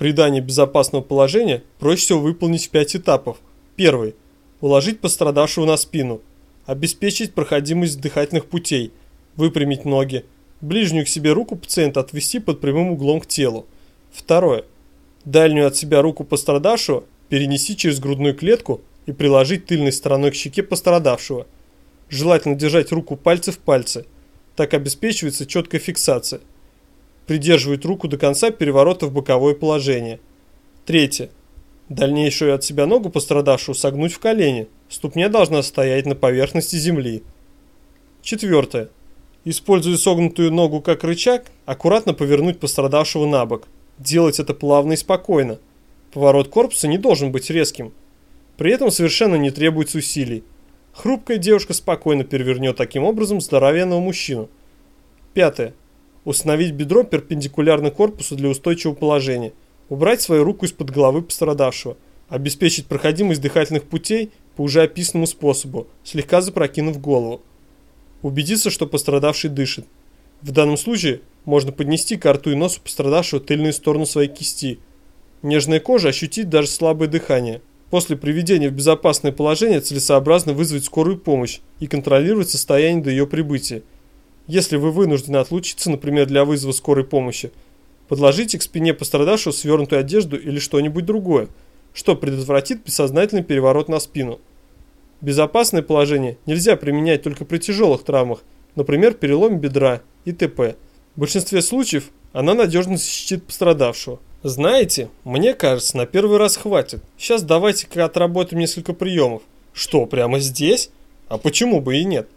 Придание безопасного положения проще всего выполнить в 5 этапов. Первый. Уложить пострадавшего на спину. Обеспечить проходимость дыхательных путей. Выпрямить ноги. Ближнюю к себе руку пациента отвести под прямым углом к телу. Второе. Дальнюю от себя руку пострадавшего перенести через грудную клетку и приложить тыльной стороной к щеке пострадавшего. Желательно держать руку пальцы в пальцы. Так обеспечивается четкая фиксация. Придерживать руку до конца переворота в боковое положение. Третье. Дальнейшую от себя ногу пострадавшего согнуть в колени. Ступня должна стоять на поверхности земли. Четвертое. Используя согнутую ногу как рычаг, аккуратно повернуть пострадавшего на бок. Делать это плавно и спокойно. Поворот корпуса не должен быть резким. При этом совершенно не требуется усилий. Хрупкая девушка спокойно перевернет таким образом здоровенного мужчину. Пятое. Установить бедро перпендикулярно корпусу для устойчивого положения. Убрать свою руку из-под головы пострадавшего. Обеспечить проходимость дыхательных путей по уже описанному способу, слегка запрокинув голову. Убедиться, что пострадавший дышит. В данном случае можно поднести к рту и носу пострадавшего тыльную сторону своей кисти. Нежная кожа ощутить даже слабое дыхание. После приведения в безопасное положение целесообразно вызвать скорую помощь и контролировать состояние до ее прибытия. Если вы вынуждены отлучиться, например, для вызова скорой помощи, подложите к спине пострадавшего свернутую одежду или что-нибудь другое, что предотвратит бессознательный переворот на спину. Безопасное положение нельзя применять только при тяжелых травмах, например, переломе бедра и т.п. В большинстве случаев она надежно защитит пострадавшего. Знаете, мне кажется, на первый раз хватит. Сейчас давайте-ка отработаем несколько приемов. Что, прямо здесь? А почему бы и нет?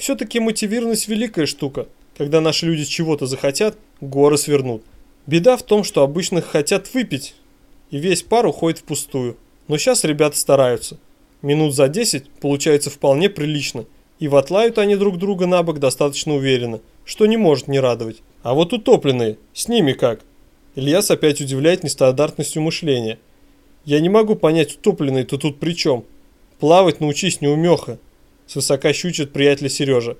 Все-таки мотивированность великая штука. Когда наши люди чего-то захотят, горы свернут. Беда в том, что обычно хотят выпить, и весь пар уходит впустую. Но сейчас ребята стараются. Минут за 10 получается вполне прилично, и вотлают они друг друга на бок достаточно уверенно, что не может не радовать. А вот утопленные, с ними как? Ильяс опять удивляет нестандартностью мышления. Я не могу понять, утопленные-то тут при чем? Плавать научись, неумеха. Свысока щучит приятеля Сережа.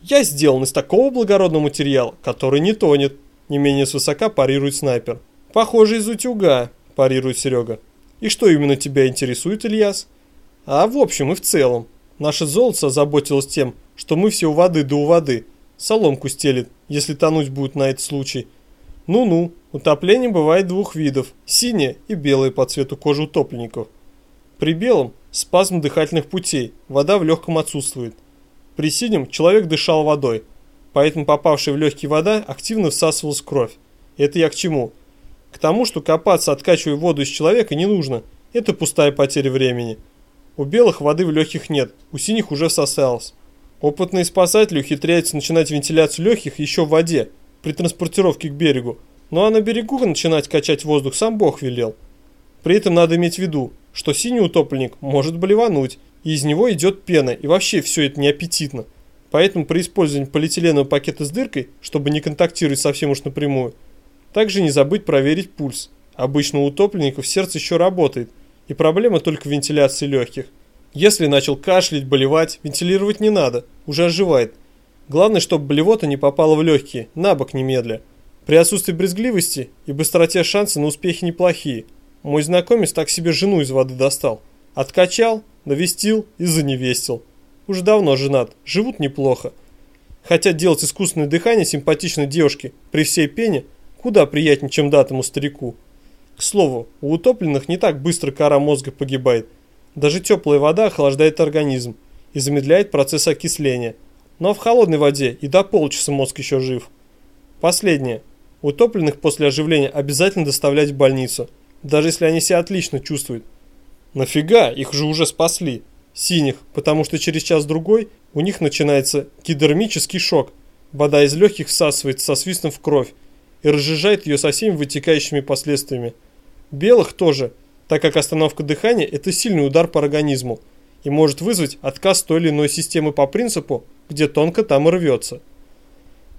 Я сделан из такого благородного материала, который не тонет. Не менее свысока парирует снайпер. Похоже, из утюга, парирует Серега. И что именно тебя интересует, Ильяс? А в общем и в целом. Наше золото заботилось тем, что мы все у воды да у воды. Соломку стелит, если тонуть будет на этот случай. Ну-ну, утопление бывает двух видов. Синее и белое по цвету кожи утопленников. При белом спазм дыхательных путей, вода в легком отсутствует. При синем человек дышал водой, поэтому попавшая в легкие вода активно всасывалась в кровь. Это я к чему? К тому, что копаться, откачивая воду из человека, не нужно. Это пустая потеря времени. У белых воды в легких нет, у синих уже всосалось. Опытные спасатели ухитряются начинать вентиляцию легких еще в воде, при транспортировке к берегу. Ну а на берегу начинать качать воздух сам Бог велел. При этом надо иметь в виду, что синий утопленник может блевануть, и из него идет пена, и вообще все это неаппетитно. Поэтому при использовании полиэтиленового пакета с дыркой, чтобы не контактировать совсем уж напрямую, также не забыть проверить пульс. Обычно у утопленников сердце еще работает, и проблема только в вентиляции легких. Если начал кашлять, болевать, вентилировать не надо, уже оживает. Главное, чтобы блевота не попала в легкие, на бок немедля. При отсутствии брезгливости и быстроте шансы на успехи неплохие. Мой знакомец так себе жену из воды достал. Откачал, навестил и заневестил. Уже давно женат, живут неплохо. Хотя делать искусственное дыхание симпатичной девушке при всей пене куда приятнее, чем датому старику. К слову, у утопленных не так быстро кора мозга погибает. Даже теплая вода охлаждает организм и замедляет процесс окисления. Но в холодной воде и до полчаса мозг еще жив. Последнее. Утопленных после оживления обязательно доставлять в больницу, даже если они себя отлично чувствуют. Нафига, их же уже спасли. Синих, потому что через час-другой у них начинается гидермический шок. Вода из легких всасывается со свистом в кровь и разжижает ее со всеми вытекающими последствиями. Белых тоже, так как остановка дыхания – это сильный удар по организму и может вызвать отказ той или иной системы по принципу «где тонко, там рвется».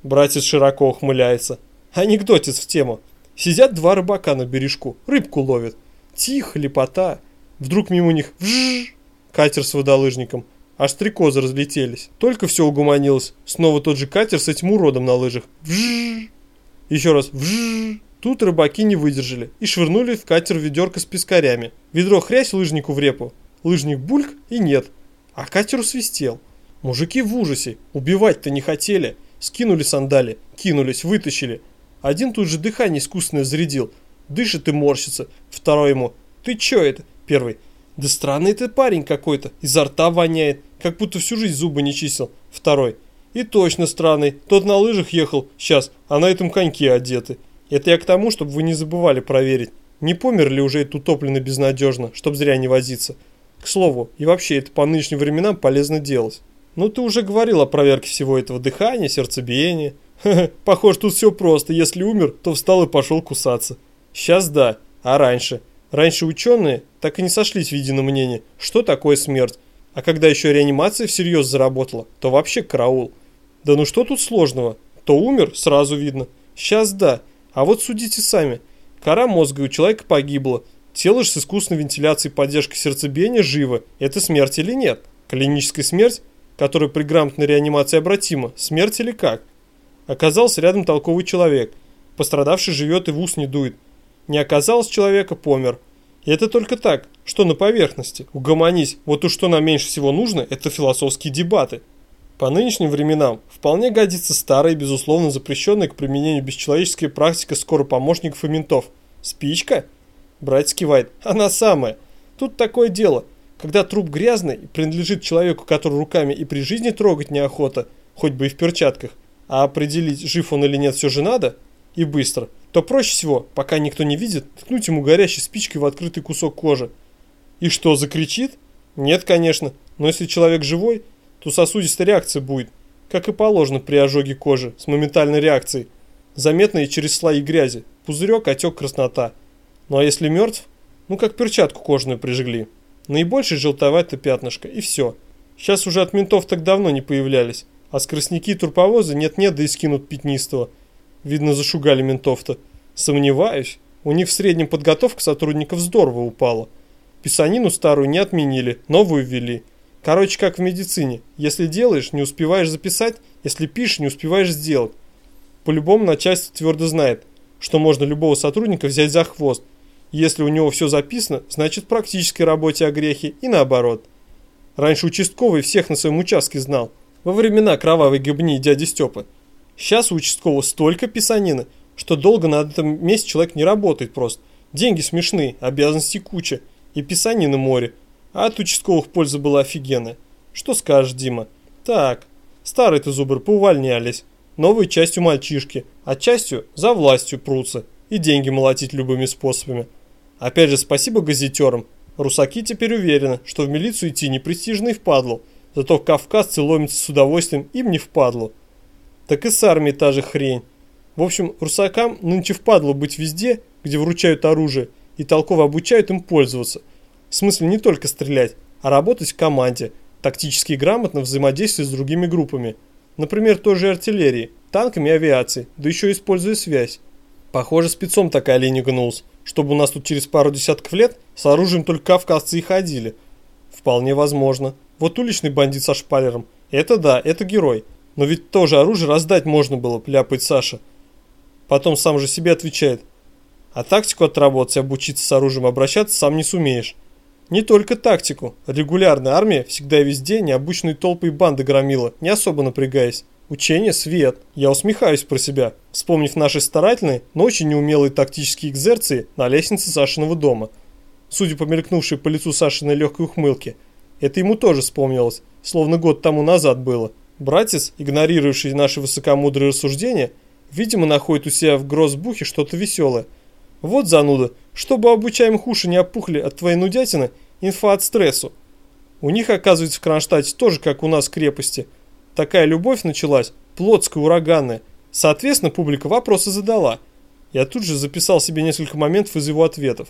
Братец широко ухмыляется. Анекдотец в тему. Сидят два рыбака на бережку, рыбку ловят. Тихо, лепота. Вдруг мимо них вжжж, катер с водолыжником. Аж стрекозы разлетелись. Только все угомонилось. Снова тот же катер с этим уродом на лыжах. Вжжж. Еще раз вжжж. Тут рыбаки не выдержали и швырнули в катер ведерко с пескарями. Ведро хрясь лыжнику в репу. Лыжник бульк и нет. А катер свистел. Мужики в ужасе. Убивать-то не хотели. Скинули сандали, кинулись, вытащили. Один тут же дыхание искусственное зарядил. Дышит и морщится. Второй ему. Ты чё это? Первый. Да странный ты парень какой-то. Изо рта воняет. Как будто всю жизнь зубы не чистил. Второй. И точно странный. Тот на лыжах ехал сейчас, а на этом коньке одеты. Это я к тому, чтобы вы не забывали проверить. Не помер ли уже это утоплено безнадежно, чтоб зря не возиться. К слову, и вообще это по нынешним временам полезно делать. Ну ты уже говорил о проверке всего этого дыхания, сердцебиения. Похоже, тут все просто. Если умер, то встал и пошел кусаться. Сейчас да, а раньше? Раньше ученые так и не сошлись в едином мнении, что такое смерть. А когда еще реанимация всерьез заработала, то вообще караул. Да ну что тут сложного? То умер, сразу видно. Сейчас да, а вот судите сами. Кора мозга у человека погибла. Тело же с искусственной вентиляцией поддержкой сердцебиения живо. Это смерть или нет? Клиническая смерть, которая при грамотной реанимации обратима. Смерть или как? Оказался рядом толковый человек. Пострадавший живет и в ус не дует. Не оказалось человека, помер. И это только так, что на поверхности. Угомонись, вот уж что нам меньше всего нужно, это философские дебаты. По нынешним временам вполне годится старая безусловно запрещенная к применению бесчеловеческая практика скоропомощников и ментов. Спичка? Братец кивает. Она самая. Тут такое дело. Когда труп грязный и принадлежит человеку, который руками и при жизни трогать неохота, хоть бы и в перчатках, а определить, жив он или нет, все же надо, и быстро, то проще всего, пока никто не видит, ткнуть ему горящей спичкой в открытый кусок кожи. И что, закричит? Нет, конечно, но если человек живой, то сосудистая реакция будет, как и положено при ожоге кожи, с моментальной реакцией, заметной через слои грязи, пузырек, отек, краснота. Ну а если мертв, ну как перчатку кожаную прижгли. Наибольшее желтоватое пятнышко, и все. Сейчас уже от ментов так давно не появлялись, а скоростники турповозы нет-нет да и скинут пятнистого. Видно, зашугали ментов-то. Сомневаюсь, у них в среднем подготовка сотрудников здорово упала. Писанину старую не отменили, новую ввели – Короче, как в медицине. Если делаешь, не успеваешь записать, если пишешь, не успеваешь сделать. По-любому начальство твердо знает, что можно любого сотрудника взять за хвост. Если у него все записано, значит в практической работе о грехе и наоборот. Раньше участковый всех на своем участке знал. Во времена кровавой гибни дяди Степы. Сейчас у участкового столько писанины, что долго на этом месте человек не работает просто. Деньги смешные, обязанностей куча. И писанины море. А от участковых польза была офигенная. Что скажешь, Дима? Так, старые-то зубры поувольнялись. Новой частью мальчишки, а частью за властью прутся. И деньги молотить любыми способами. Опять же, спасибо газетерам. Русаки теперь уверены, что в милицию идти не престижно и впадло. Зато кавказцы ломятся с удовольствием, им не впадло. Так и с армией та же хрень. В общем, русакам нынче впадло быть везде, где вручают оружие, и толково обучают им пользоваться – в смысле не только стрелять, а работать в команде, тактически грамотно взаимодействовать с другими группами. Например, той же артиллерии, танками и авиацией, да еще используя связь. Похоже, спецом такая линия гнулась, чтобы у нас тут через пару десятков лет с оружием только кавказцы и ходили. Вполне возможно. Вот уличный бандит со шпалером. Это да, это герой. Но ведь тоже оружие раздать можно было, пляпает Саша. Потом сам же себе отвечает. А тактику отработать обучиться с оружием обращаться сам не сумеешь. Не только тактику. Регулярная армия всегда и везде необычные толпы и банды громила, не особо напрягаясь. Учение – свет. Я усмехаюсь про себя, вспомнив наши старательные, но очень неумелые тактические экзерции на лестнице Сашиного дома. Судя по мелькнувшей по лицу Сашиной легкой ухмылке, это ему тоже вспомнилось, словно год тому назад было. Братец, игнорирующий наши высокомудрые рассуждения, видимо, находит у себя в грозбухе что-то веселое – вот зануда, чтобы обучаемых уши не опухли от твоей нудятины, инфа от стрессу. У них, оказывается, в Кронштадте тоже, как у нас крепости. Такая любовь началась, плотская, ураганная. Соответственно, публика вопросы задала. Я тут же записал себе несколько моментов из его ответов.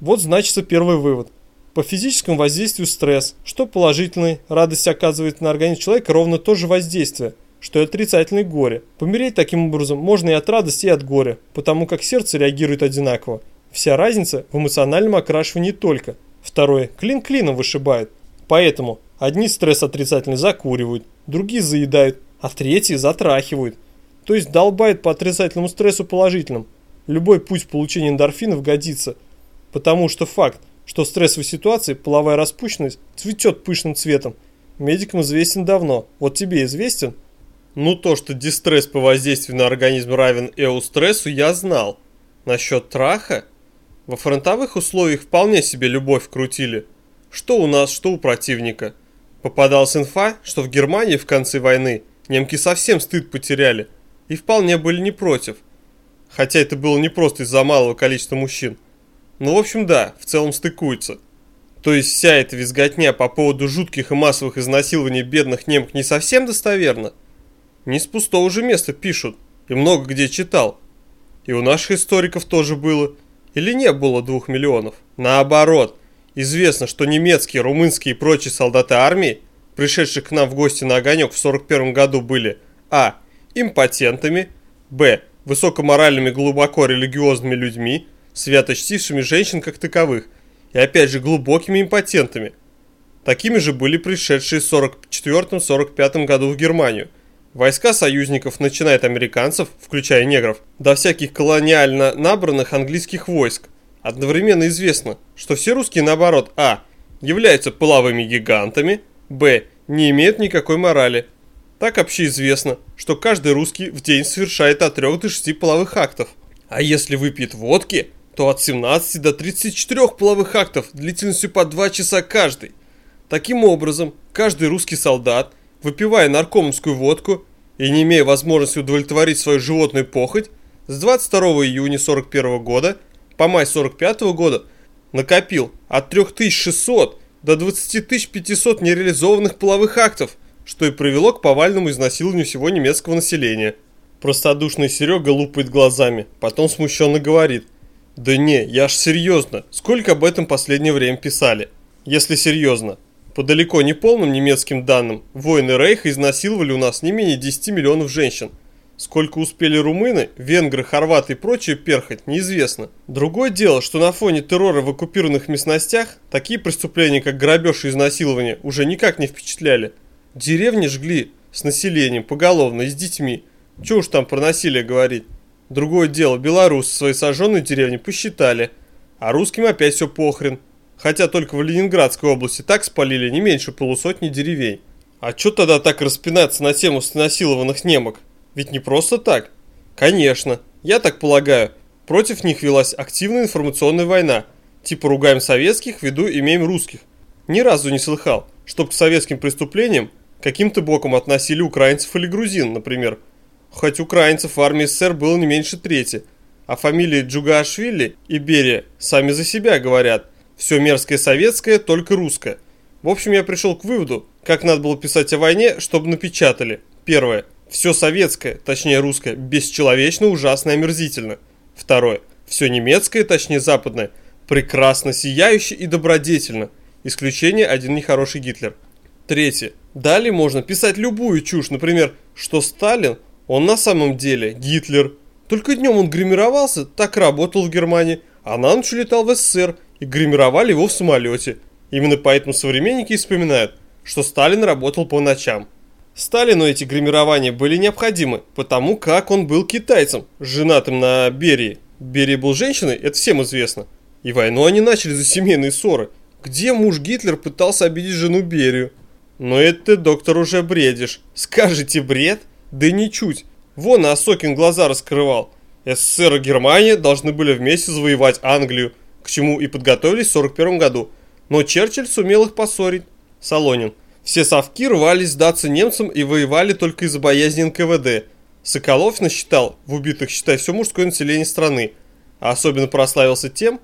Вот значится первый вывод. По физическому воздействию стресс, что положительный, радость оказывает на организм человека ровно то же воздействие – что и отрицательное горе. Помереть таким образом можно и от радости, и от горя, потому как сердце реагирует одинаково. Вся разница в эмоциональном окрашивании только. Второе, клин клином вышибает. Поэтому одни стресс отрицательный закуривают, другие заедают, а третьи затрахивают. То есть долбает по отрицательному стрессу положительным. любой путь получения эндорфинов годится. Потому что факт, что в стрессовой ситуации половая распущенность цветет пышным цветом, медикам известен давно. Вот тебе известен? Ну то, что дистресс по воздействию на организм равен эустрессу, я знал. Насчет траха? Во фронтовых условиях вполне себе любовь крутили. Что у нас, что у противника. Попадалась инфа, что в Германии в конце войны немки совсем стыд потеряли и вполне были не против. Хотя это было не просто из-за малого количества мужчин. Ну, в общем, да, в целом стыкуется. То есть вся эта визготня по поводу жутких и массовых изнасилований бедных немок не совсем достоверна? Не с пустого же места пишут, и много где читал. И у наших историков тоже было. Или не было двух миллионов? Наоборот, известно, что немецкие, румынские и прочие солдаты армии, пришедшие к нам в гости на огонек в 41 году, были а. импотентами, б. высокоморальными глубоко религиозными людьми, свято чтившими женщин как таковых, и опять же глубокими импотентами. Такими же были пришедшие в 44-45 году в Германию. Войска союзников, начиная от американцев, включая негров, до всяких колониально набранных английских войск. Одновременно известно, что все русские наоборот а. являются половыми гигантами, б. не имеют никакой морали. Так общеизвестно, что каждый русский в день совершает от 3 до 6 половых актов. А если выпьет водки, то от 17 до 34 половых актов длительностью по 2 часа каждый. Таким образом, каждый русский солдат, выпивая наркомовскую водку и не имея возможности удовлетворить свою животную похоть, с 22 июня 41 года по май 45 года накопил от 3600 до 20500 нереализованных половых актов, что и привело к повальному изнасилованию всего немецкого населения. Простодушный Серега лупает глазами, потом смущенно говорит – да не, я ж серьезно. Сколько об этом последнее время писали? Если серьезно. По далеко не полным немецким данным, воины Рейха изнасиловали у нас не менее 10 миллионов женщин. Сколько успели румыны, венгры, хорваты и прочие перхать, неизвестно. Другое дело, что на фоне террора в оккупированных местностях такие преступления, как грабеж и изнасилование, уже никак не впечатляли. Деревни жгли с населением, поголовно с детьми. Чего уж там про насилие говорить. Другое дело, белорусы свои сожженные деревни посчитали, а русским опять все похрен. Хотя только в Ленинградской области так спалили не меньше полусотни деревень. А чё тогда так распинаться на тему насилованных немок? Ведь не просто так. Конечно, я так полагаю, против них велась активная информационная война. Типа ругаем советских, в виду имеем русских. Ни разу не слыхал, чтоб к советским преступлениям каким-то боком относили украинцев или грузин, например, хоть украинцев в армии СССР было не меньше трети. А фамилии Джугаашвили и Берия сами за себя говорят. Все мерзкое советское, только русское. В общем, я пришел к выводу, как надо было писать о войне, чтобы напечатали. Первое. Все советское, точнее русское, бесчеловечно, ужасно и омерзительно. Второе. Все немецкое, точнее западное, прекрасно, сияюще и добродетельно. Исключение один нехороший Гитлер. Третье. Далее можно писать любую чушь, например, что Сталин он на самом деле Гитлер. Только днем он гримировался, так работал в Германии, а на ночь летал в СССР и гримировали его в самолете. Именно поэтому современники вспоминают, что Сталин работал по ночам. Сталину эти гримирования были необходимы, потому как он был китайцем, женатым на Берии. Берия был женщиной, это всем известно. И войну они начали за семейные ссоры. Где муж Гитлер пытался обидеть жену Берию? Но это ты, доктор, уже бредишь. Скажите бред? Да ничуть. Вон Осокин глаза раскрывал. СССР и Германия должны были вместе завоевать Англию, к чему и подготовились в 41 году. Но Черчилль сумел их поссорить. Солонин. Все совки рвались сдаться немцам и воевали только из-за боязни НКВД. Соколов насчитал в убитых, считай, все мужское население страны. А особенно прославился тем,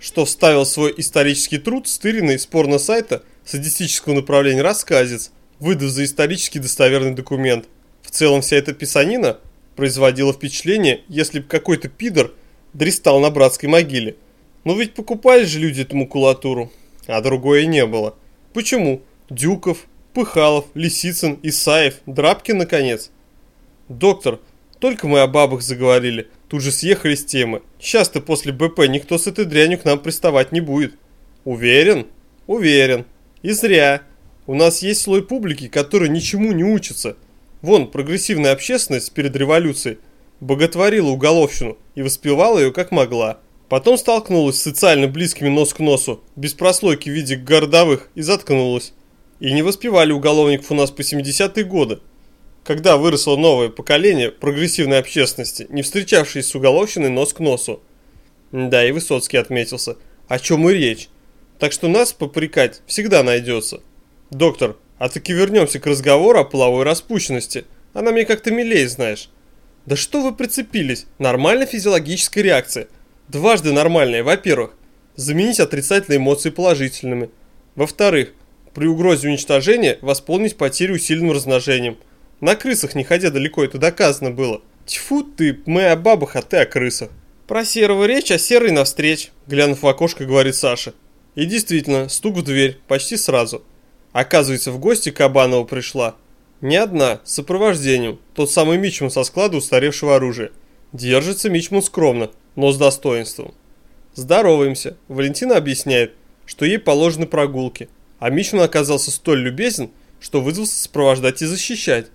что вставил свой исторический труд, стыренный с порно-сайта садистического направления рассказец, выдав за исторически достоверный документ. Целом вся эта писанина производила впечатление, если бы какой-то пидор дристал на братской могиле. Но ведь покупали же люди эту макулатуру, а другое не было. Почему? Дюков, Пыхалов, Лисицын, Исаев, Драбкин, наконец. Доктор, только мы о бабах заговорили, тут же съехали с темы. Сейчас-то после БП никто с этой дрянью к нам приставать не будет. Уверен? Уверен. И зря. У нас есть слой публики, который ничему не учится. Вон, прогрессивная общественность перед революцией боготворила уголовщину и воспевала ее как могла. Потом столкнулась с социально близкими нос к носу, без прослойки в виде городовых, и заткнулась. И не воспевали уголовников у нас по 70-е годы, когда выросло новое поколение прогрессивной общественности, не встречавшееся с уголовщиной нос к носу. Да, и Высоцкий отметился. О чем и речь. Так что нас попрекать всегда найдется. Доктор, а таки вернемся к разговору о половой распущенности. Она мне как-то милее, знаешь. Да что вы прицепились? Нормальная физиологическая реакция – Дважды нормальные. Во-первых, заменить отрицательные эмоции положительными. Во-вторых, при угрозе уничтожения восполнить потери усиленным размножением. На крысах не ходя далеко, это доказано было. Тьфу ты, мы о бабах, а ты о крысах. Про серого речь, а серый навстреч, глянув в окошко, говорит Саша. И действительно, стук в дверь, почти сразу. Оказывается, в гости Кабанова пришла. Не одна, с сопровождением, тот самый Мичман со склада устаревшего оружия. Держится Мичман скромно, но с достоинством. Здороваемся. Валентина объясняет, что ей положены прогулки, а Мичман оказался столь любезен, что вызвался сопровождать и защищать.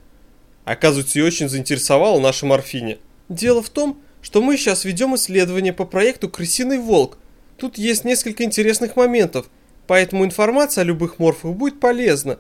Оказывается, ее очень заинтересовала наша морфиня. Дело в том, что мы сейчас ведем исследование по проекту «Крысиный волк». Тут есть несколько интересных моментов, поэтому информация о любых морфах будет полезна.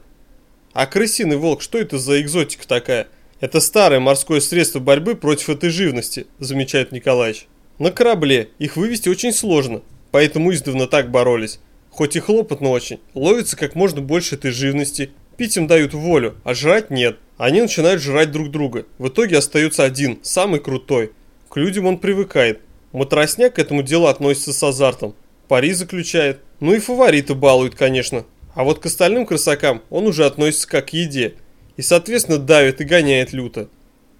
А крысиный волк, что это за экзотика такая? Это старое морское средство борьбы против этой живности, замечает Николаевич. На корабле их вывести очень сложно, поэтому издавна так боролись. Хоть и хлопотно очень, ловится как можно больше этой живности, пить им дают волю, а жрать нет. Они начинают жрать друг друга. В итоге остается один, самый крутой. К людям он привыкает. Матросняк к этому делу относится с азартом. Пари заключает. Ну и фавориты балует, конечно. А вот к остальным красакам он уже относится как к еде. И, соответственно, давит и гоняет люто.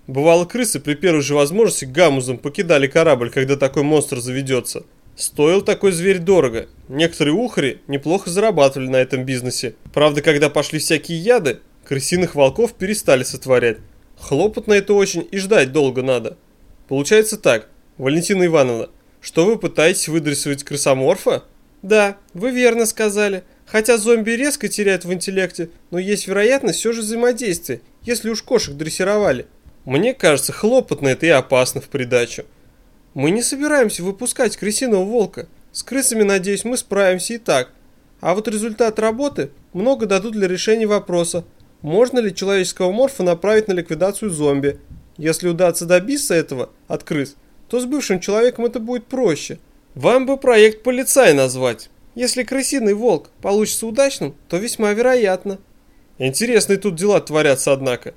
Бывало, крысы при первой же возможности гамузом покидали корабль, когда такой монстр заведется. Стоил такой зверь дорого. Некоторые ухари неплохо зарабатывали на этом бизнесе. Правда, когда пошли всякие яды, крысиных волков перестали сотворять. Хлопотно это очень и ждать долго надо. Получается так, Валентина Ивановна, что вы пытаетесь выдрессировать крысоморфа? Да, вы верно сказали. Хотя зомби резко теряют в интеллекте, но есть вероятность все же взаимодействия, если уж кошек дрессировали. Мне кажется, хлопотно это и опасно в придачу. Мы не собираемся выпускать крысиного волка. С крысами, надеюсь, мы справимся и так. А вот результат работы много дадут для решения вопроса, можно ли человеческого морфа направить на ликвидацию зомби. Если удастся добиться этого от крыс, то с бывшим человеком это будет проще. Вам бы проект полицай назвать. Если крысиный волк получится удачным, то весьма вероятно. Интересные тут дела творятся, однако.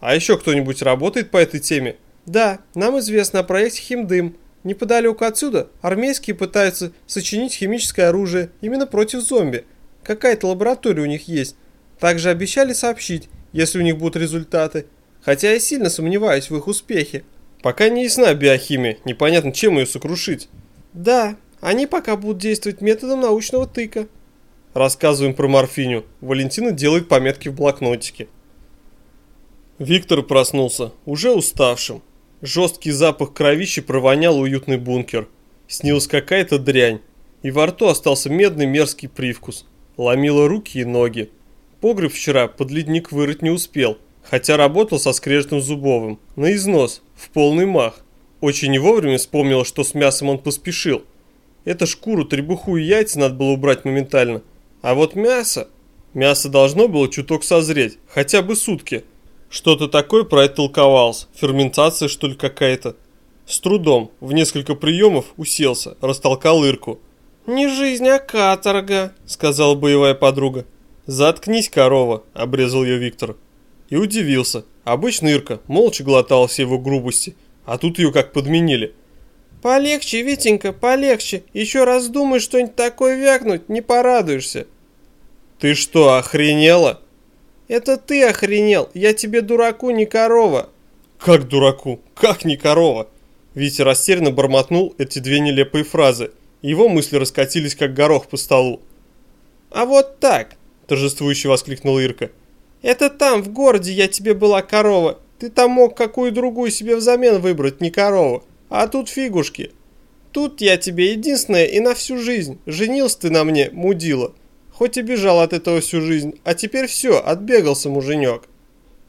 А еще кто-нибудь работает по этой теме? Да, нам известно о проекте «Химдым». Неподалеку отсюда армейские пытаются сочинить химическое оружие именно против зомби. Какая-то лаборатория у них есть. Также обещали сообщить, если у них будут результаты. Хотя я сильно сомневаюсь в их успехе. Пока не ясна биохимия, непонятно чем ее сокрушить. Да, они пока будут действовать методом научного тыка. Рассказываем про морфиню. Валентина делает пометки в блокнотике. Виктор проснулся, уже уставшим. Жесткий запах кровищи провонял уютный бункер. Снилась какая-то дрянь, и во рту остался медный мерзкий привкус. Ломило руки и ноги. Погреб вчера под ледник вырыть не успел, хотя работал со скрежетом зубовым. На износ, в полный мах. Очень не вовремя вспомнила, что с мясом он поспешил. Это шкуру, требуху и яйца надо было убрать моментально. А вот мясо... Мясо должно было чуток созреть, хотя бы сутки. Что-то такое про это толковалось. Ферментация, что ли, какая-то. С трудом, в несколько приемов уселся, растолкал Ирку. «Не жизнь, а каторга», — сказала боевая подруга. «Заткнись, корова», — обрезал ее Виктор. И удивился. Обычно Ирка молча глотала все его грубости, а тут ее как подменили. «Полегче, Витенька, полегче. Еще раз думаешь что-нибудь такое вякнуть, не порадуешься». «Ты что, охренела?» Это ты охренел, я тебе дураку не корова. Как дураку? Как не корова? Витя растерянно бормотнул эти две нелепые фразы. Его мысли раскатились, как горох по столу. «А вот так!» – торжествующе воскликнула Ирка. «Это там, в городе, я тебе была корова. Ты там мог какую другую себе взамен выбрать, не корова. А тут фигушки. Тут я тебе единственная и на всю жизнь. Женился ты на мне, мудила. Хоть и бежал от этого всю жизнь, а теперь все, отбегался муженек.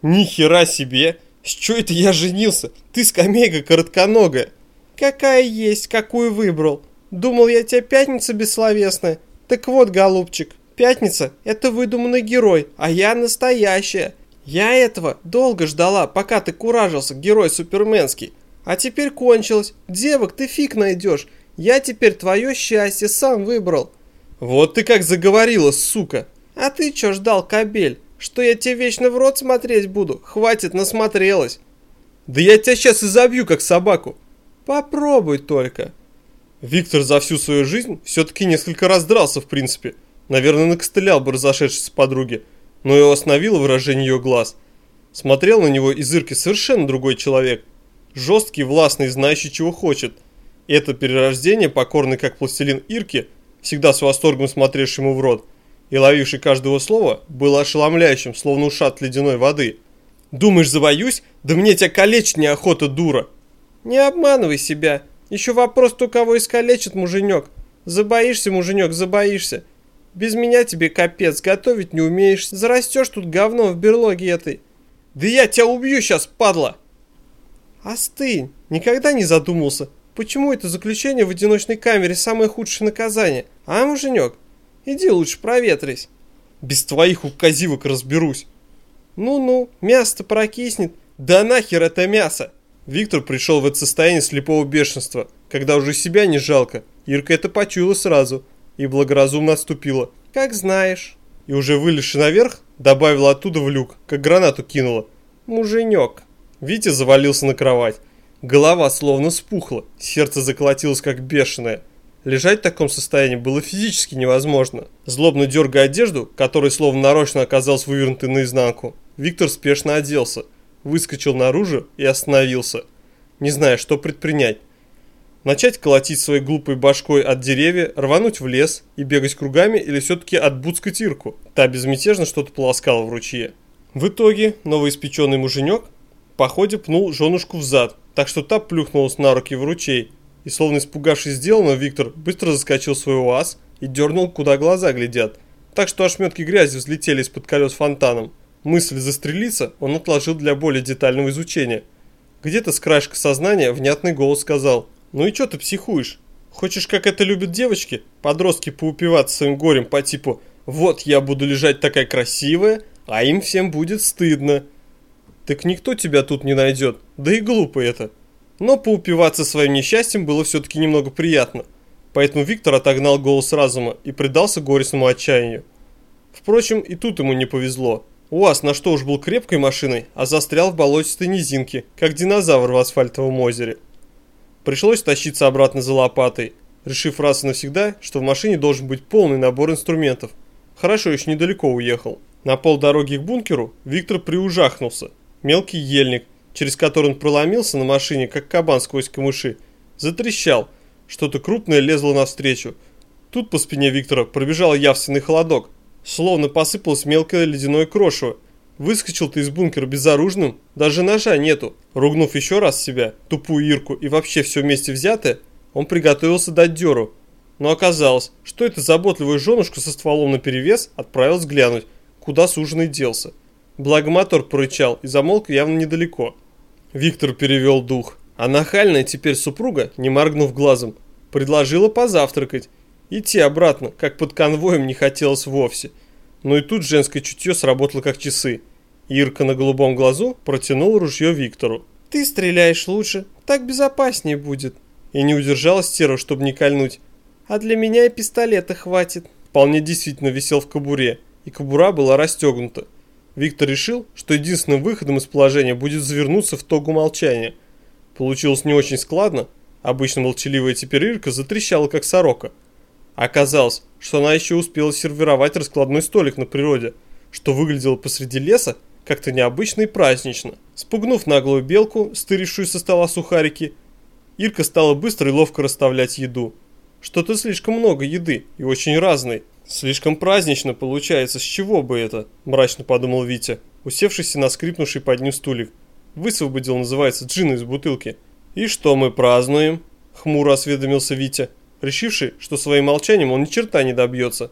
Ни хера себе! С чё это я женился? Ты скамейка коротконогая. Какая есть, какую выбрал. Думал я тебя пятница бессловесная. Так вот, голубчик, пятница – это выдуманный герой, а я настоящая. Я этого долго ждала, пока ты куражился, герой суперменский. А теперь кончилось. Девок ты фиг найдешь. Я теперь твое счастье сам выбрал. Вот ты как заговорила, сука. А ты чё ждал, кобель? Что я тебе вечно в рот смотреть буду? Хватит, насмотрелась. Да я тебя сейчас и забью, как собаку. Попробуй только. Виктор за всю свою жизнь все-таки несколько раз дрался, в принципе. Наверное, накостылял бы разошедшейся подруге, но его остановило выражение ее глаз. Смотрел на него из Ирки совершенно другой человек. Жесткий, властный, знающий, чего хочет. Это перерождение, покорный как пластилин Ирки, всегда с восторгом смотревший ему в рот, и ловивший каждого слова, было ошеломляющим, словно ушат ледяной воды. «Думаешь, забоюсь? Да мне тебя калечить неохота, дура!» «Не обманывай себя!» Еще вопрос, кто кого искалечит, муженек. Забоишься, муженек, забоишься. Без меня тебе капец, готовить не умеешь. Зарастешь тут говно в берлоге этой. Да я тебя убью сейчас, падла. Остынь. Никогда не задумался, почему это заключение в одиночной камере самое худшее наказание. А, муженек? Иди лучше проветрись. Без твоих указивок разберусь. Ну-ну, мясо-то прокиснет. Да нахер это мясо? Виктор пришел в это состояние слепого бешенства, когда уже себя не жалко. Ирка это почуяла сразу и благоразумно отступила. «Как знаешь». И уже вылезши наверх, добавила оттуда в люк, как гранату кинула. «Муженек». Витя завалился на кровать. Голова словно спухла, сердце заколотилось как бешеное. Лежать в таком состоянии было физически невозможно. Злобно дергая одежду, которая словно нарочно оказалась вывернутой наизнанку, Виктор спешно оделся выскочил наружу и остановился, не зная, что предпринять. Начать колотить своей глупой башкой от деревья, рвануть в лес и бегать кругами или все-таки отбудскать Ирку. Та безмятежно что-то полоскала в ручье. В итоге новоиспеченный муженек по ходе пнул женушку в зад, так что та плюхнулась на руки в ручей. И словно испугавшись сделанного, Виктор быстро заскочил в свой УАЗ и дернул, куда глаза глядят. Так что ошметки грязи взлетели из-под колес фонтаном. Мысль застрелиться он отложил для более детального изучения. Где-то с краешка сознания внятный голос сказал «Ну и чё ты психуешь? Хочешь, как это любят девочки, подростки поупиваться своим горем по типу «Вот я буду лежать такая красивая, а им всем будет стыдно». Так никто тебя тут не найдет, да и глупо это. Но поупиваться своим несчастьем было все-таки немного приятно. Поэтому Виктор отогнал голос разума и предался горестному отчаянию. Впрочем, и тут ему не повезло. УАЗ на что уж был крепкой машиной, а застрял в болотистой низинке, как динозавр в асфальтовом озере. Пришлось тащиться обратно за лопатой, решив раз и навсегда, что в машине должен быть полный набор инструментов. Хорошо, еще недалеко уехал. На полдороги к бункеру Виктор приужахнулся. Мелкий ельник, через который он проломился на машине, как кабан сквозь камыши, затрещал. Что-то крупное лезло навстречу. Тут по спине Виктора пробежал явственный холодок, Словно посыпалось мелкое ледяное крошево. Выскочил ты из бункера безоружным, даже ножа нету. Ругнув еще раз себя, тупую Ирку и вообще все вместе взятое, он приготовился дать дёру. Но оказалось, что эта заботливая женушка со стволом наперевес отправилась глянуть, куда суженый делся. Благо мотор порычал и замолк явно недалеко. Виктор перевел дух, а нахальная теперь супруга, не моргнув глазом, предложила позавтракать Идти обратно, как под конвоем, не хотелось вовсе. Но и тут женское чутье сработало как часы. Ирка на голубом глазу протянула ружье Виктору. «Ты стреляешь лучше, так безопаснее будет». И не удержалась стерва, чтобы не кольнуть. «А для меня и пистолета хватит». Вполне действительно висел в кобуре, и кобура была расстегнута. Виктор решил, что единственным выходом из положения будет завернуться в тогу молчания. Получилось не очень складно. Обычно молчаливая теперь Ирка затрещала, как сорока – Оказалось, что она еще успела сервировать раскладной столик на природе, что выглядело посреди леса как-то необычно и празднично. Спугнув наглую белку, стырившую со стола сухарики, Ирка стала быстро и ловко расставлять еду. Что-то слишком много еды и очень разной. Слишком празднично получается, с чего бы это? Мрачно подумал Витя, усевшийся на скрипнувший под ним стулик. Высвободил, называется, джина из бутылки. И что мы празднуем? Хмуро осведомился Витя решивший, что своим молчанием он ни черта не добьется.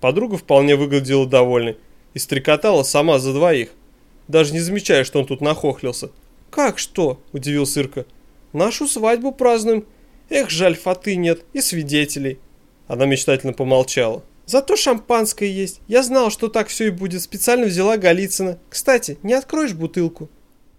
Подруга вполне выглядела довольной и стрекотала сама за двоих, даже не замечая, что он тут нахохлился. «Как что?» – удивился Ирка. «Нашу свадьбу празднуем. Эх, жаль, фаты нет и свидетелей». Она мечтательно помолчала. «Зато шампанское есть. Я знал, что так все и будет. Специально взяла Голицына. Кстати, не откроешь бутылку?»